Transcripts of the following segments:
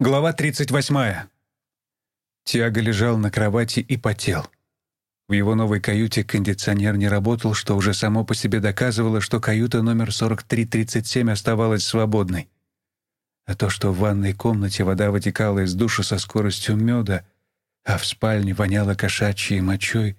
Глава 38. Тиаго лежал на кровати и потел. В его новой каюте кондиционер не работал, что уже само по себе доказывало, что каюта номер 4337 оставалась свободной. А то, что в ванной комнате вода вытекала из душа со скоростью меда, а в спальне воняло кошачьей мочой,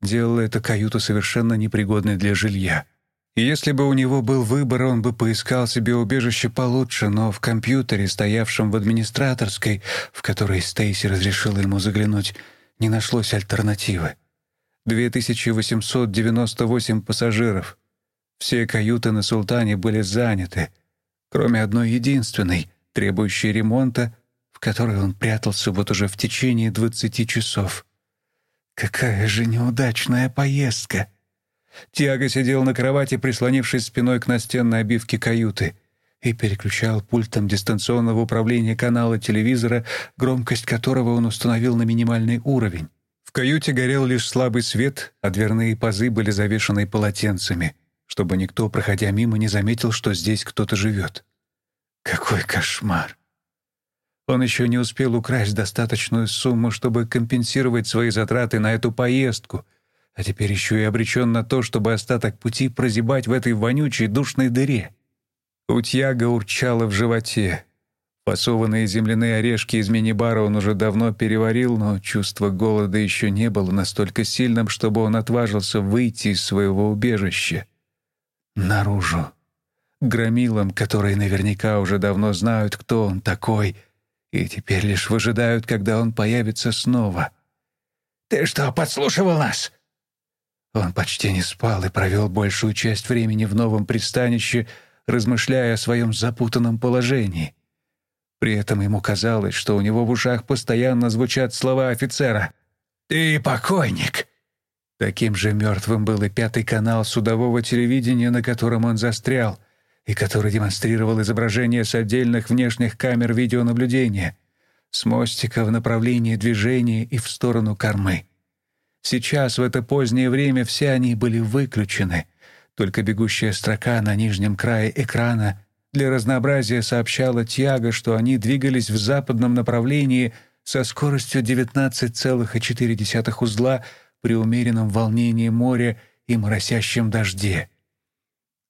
делало эту каюту совершенно непригодной для жилья. Если бы у него был выбор, он бы поискал себе убежище получше, но в компьютере, стоявшем в администраторской, в которой Стейси разрешила ему заглянуть, не нашлось альтернативы. 2898 пассажиров. Все каюты на «Султане» были заняты, кроме одной единственной, требующей ремонта, в которой он прятался вот уже в течение 20 часов. Какая же неудачная поездка! Тиаго сидел на кровати, прислонившись спиной к настенной обивке каюты, и переключал пультом дистанционного управления канала телевизора, громкость которого он установил на минимальный уровень. В каюте горел лишь слабый свет, а дверные пазы были завешаны полотенцами, чтобы никто, проходя мимо, не заметил, что здесь кто-то живет. Какой кошмар! Он еще не успел украсть достаточную сумму, чтобы компенсировать свои затраты на эту поездку — а теперь еще и обречен на то, чтобы остаток пути прозябать в этой вонючей душной дыре. Утьяга урчала в животе. Фасованные земляные орешки из мини-бара он уже давно переварил, но чувство голода еще не было настолько сильным, чтобы он отважился выйти из своего убежища. Наружу. Громилам, которые наверняка уже давно знают, кто он такой, и теперь лишь выжидают, когда он появится снова. «Ты что, подслушивал нас?» Он почти не спал и провел большую часть времени в новом пристанище, размышляя о своем запутанном положении. При этом ему казалось, что у него в ушах постоянно звучат слова офицера. «Ты покойник!» Таким же мертвым был и пятый канал судового телевидения, на котором он застрял, и который демонстрировал изображения с отдельных внешних камер видеонаблюдения, с мостика в направлении движения и в сторону кормы. Сейчас, в это позднее время, все они были выключены. Только бегущая строка на нижнем крае экрана для разнообразия сообщала Тиаго, что они двигались в западном направлении со скоростью 19,4 узла при умеренном волнении моря и моросящем дожде.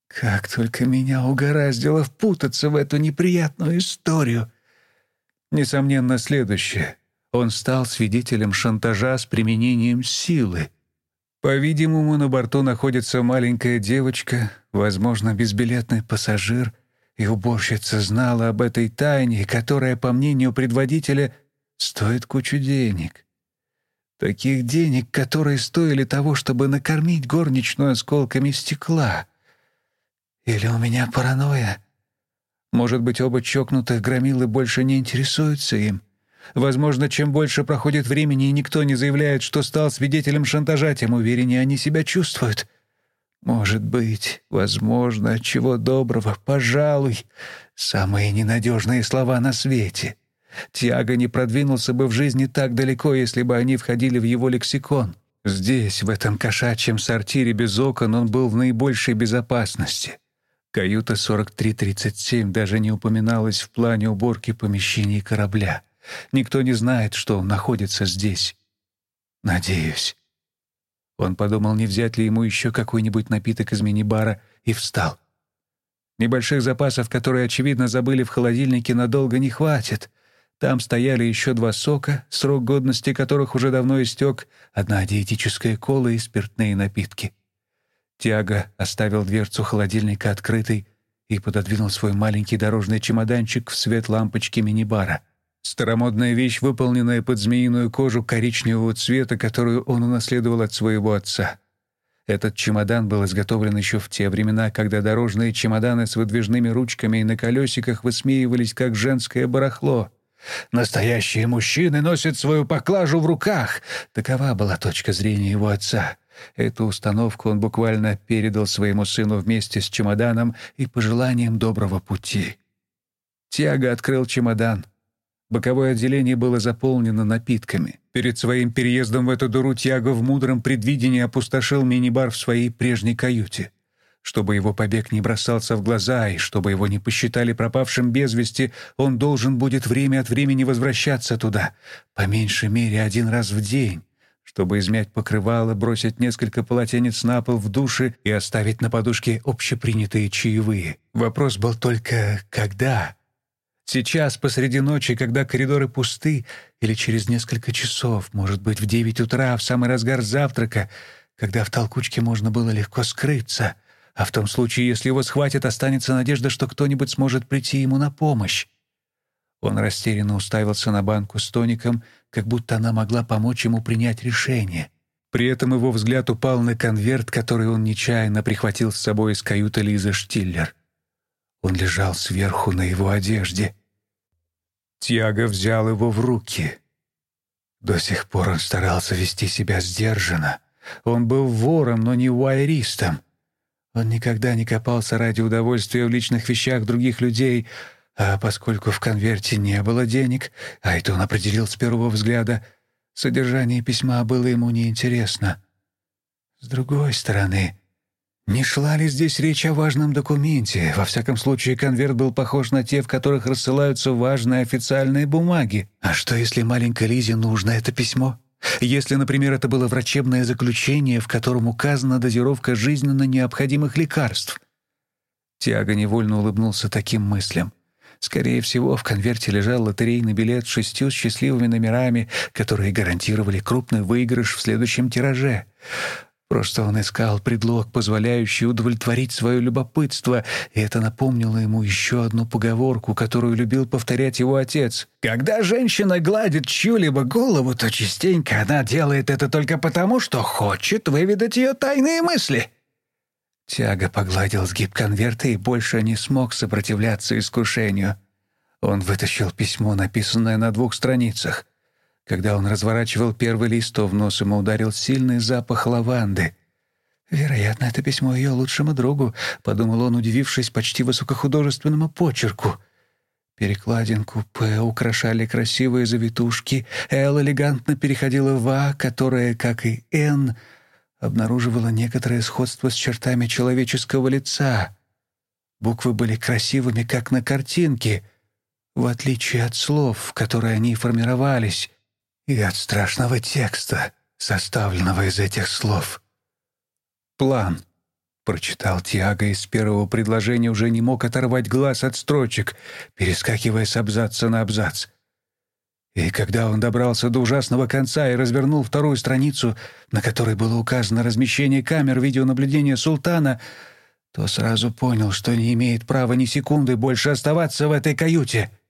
Как только меня угораздило впутаться в эту неприятную историю. Несомненно, следующее — он стал свидетелем шантажа с применением силы. По-видимому, на борту находится маленькая девочка, возможно, безбилетный пассажир, и уборщица знала об этой тайне, которая, по мнению предводителя, стоит кучу денег. Таких денег, которые стоили того, чтобы накормить горничную осколками стекла. Или у меня паранойя? Может быть, оба чокнутых громилы больше не интересуются им? Возможно, чем больше проходит времени, и никто не заявляет, что стал свидетелем шантажа, тем увереннее они себя чувствуют. Может быть, возможно, чего доброго, пожалуй, самые ненадежные слова на свете. Тиаго не продвинулся бы в жизни так далеко, если бы они входили в его лексикон. Здесь, в этом кошачьем сортире без окон, он был в наибольшей безопасности. Каюта 4337 даже не упоминалась в плане уборки помещений корабля. Никто не знает, что он находится здесь. Надеюсь. Он подумал, не взять ли ему еще какой-нибудь напиток из мини-бара, и встал. Небольших запасов, которые, очевидно, забыли в холодильнике, надолго не хватит. Там стояли еще два сока, срок годности которых уже давно истек, одна диетическая кола и спиртные напитки. Тиаго оставил дверцу холодильника открытой и пододвинул свой маленький дорожный чемоданчик в свет лампочки мини-бара — Старомодная вещь, выполненная под змеиную кожу коричневого цвета, которую он унаследовал от своего отца. Этот чемодан был изготовлен еще в те времена, когда дорожные чемоданы с выдвижными ручками и на колесиках высмеивались как женское барахло. Настоящие мужчины носят свою поклажу в руках. Такова была точка зрения его отца. Эту установку он буквально передал своему сыну вместе с чемоданом и пожеланием доброго пути. Тиаго открыл чемодан. Боковое отделение было заполнено напитками. Перед своим переездом в эту дуру Тьяго в мудром предвидении опустошил мини-бар в своей прежней каюте. Чтобы его побег не бросался в глаза и чтобы его не посчитали пропавшим без вести, он должен будет время от времени возвращаться туда, по меньшей мере один раз в день, чтобы измять покрывало, бросить несколько полотенец на пол в душе и оставить на подушке общепринятые чаевые. Вопрос был только «когда?». Сейчас, посреди ночи, когда коридоры пусты, или через несколько часов, может быть, в девять утра, в самый разгар завтрака, когда в толкучке можно было легко скрыться — а в том случае, если его схватят, останется надежда, что кто-нибудь сможет прийти ему на помощь. Он растерянно уставился на банку с тоником, как будто она могла помочь ему принять решение. При этом его взгляд упал на конверт, который он нечаянно прихватил с собой из каюты Лизы Штиллер. Он лежал сверху на его одежде. Тиаго взял его в руки. До сих пор он старался вести себя сдержанно. Он был вором, но не уайристом. Он никогда не копался ради удовольствия в личных вещах других людей, а поскольку в конверте не было денег, а это он определил с первого взгляда, содержание письма было ему неинтересно. С другой стороны, не шла ли здесь речь о важном документе? Во всяком случае, конверт был похож на те, в которых рассылаются важные официальные бумаги. А что, если маленькой Лизе нужно это письмо? Если, например, это было врачебное заключение, в котором указана дозировка жизненно необходимых лекарств. Тиаго невольно улыбнулся таким мыслям. Скорее всего, в конверте лежал лотерейный билет с шестью счастливыми номерами, которые гарантировали крупный выигрыш в следующем тираже. Просто он искал предлог, позволяющий удовлетворить свое любопытство, и это напомнило ему еще одну поговорку, которую любил повторять его отец. «Когда женщина гладит чью-либо голову, то частенько она делает это только потому, что хочет выведать ее тайные мысли». Тяга погладил сгиб конверта и больше не смог сопротивляться искушению. Он вытащил письмо, написанное на двух страницах. Когда он разворачивал первый лист, то в нос ему ударил сильный запах лаванды. «Вероятно, это письмо ее лучшему другу», — подумал он, удивившись почти высокохудожественному почерку. Перекладинку «П» украшали красивые завитушки, «Л» элегантно переходила в «А», которая, как и «Н», обнаруживала некоторое сходство с чертами человеческого лица. Буквы были красивыми, как на картинке, в отличие от слов, которые они формировались и от страшного текста, составленного из этих слов. «План», — прочитал Тиаго из первого предложения, уже не мог оторвать глаз от строчек, перескакивая с абзаца на абзац. И когда он добрался до ужасного конца и развернул вторую страницу, на которой было указано размещение камер видеонаблюдения султана, то сразу понял, что не имеет права ни секунды больше оставаться в этой каюте —